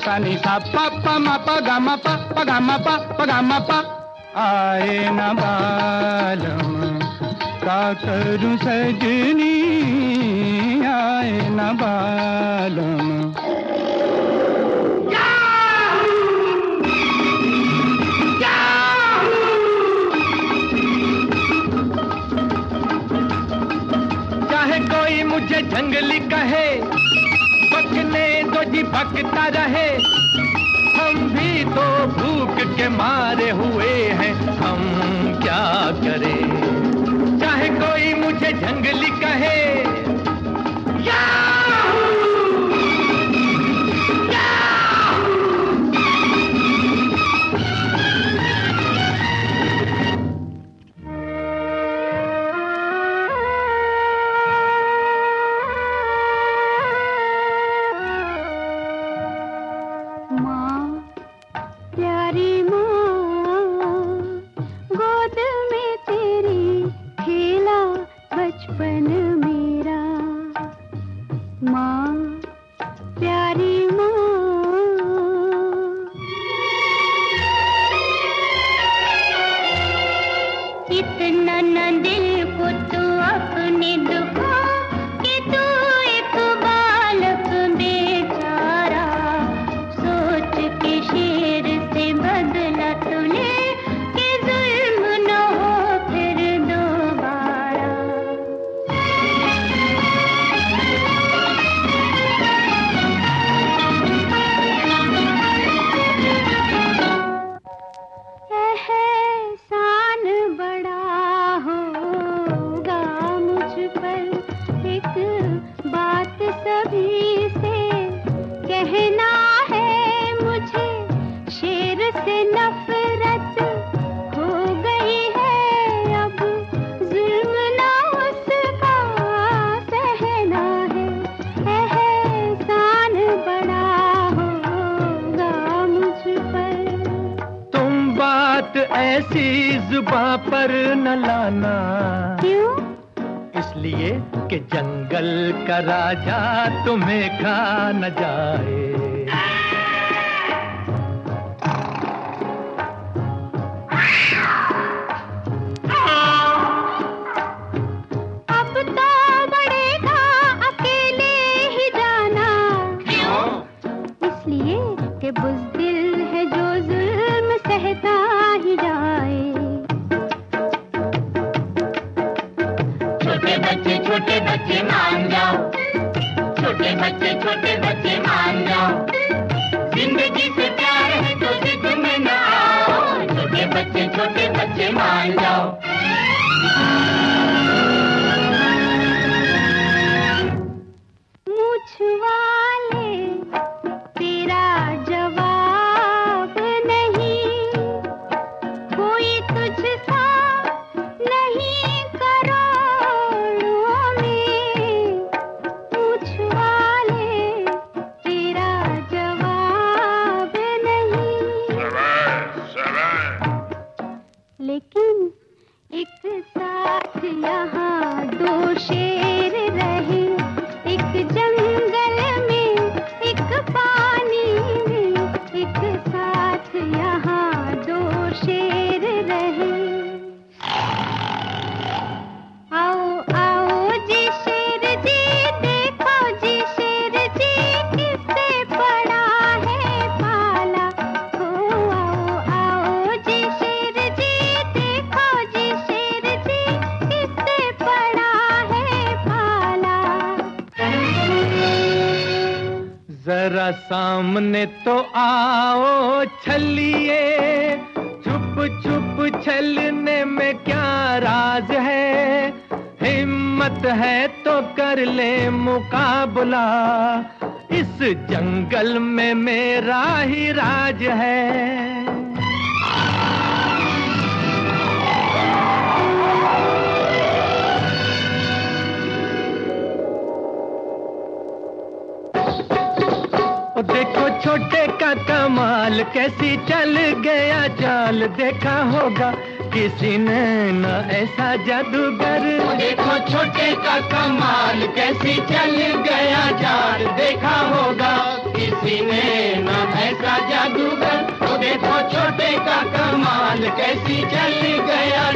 सा नि सा प, म, प, ग, म, प प, ग, म, प प म, प। आए न बालम, का करूँ सजनी? आए न बालम। चाहे कोई मुझे जंगली कहे पकने दो जी भक्ता रहे। हम भी तो भूख के मारे हुए हैं। हम क्या करें? चाहे कोई मुझे जंगली कहे बचपन ऐसी जुबा पर न लाना। क्यों? इसलिए कि जंगल का राजा तुम्हें खा न जाए। अब तो बढ़ेगा अकेले ही जाना। इसलिए कि बुजदिल छोटे बच्चे मान जाओ। लेकिन एक साथ यहाँ दो शेर रहे एक जंगल सामने तो आओ छलिए। छुप छुप छलने में क्या राज है? हिम्मत है तो कर ले मुकाबला। इस जंगल में मेरा ही राज है। कमाल कैसी चल गया चाल देखा होगा। किसी ने ना ऐसा जादूगर। तो देखो छोटे का कमाल कैसी चल गया चाल देखा होगा। किसी ने ना ऐसा जादूगर। तो देखो छोटे का कमाल कैसी चल गया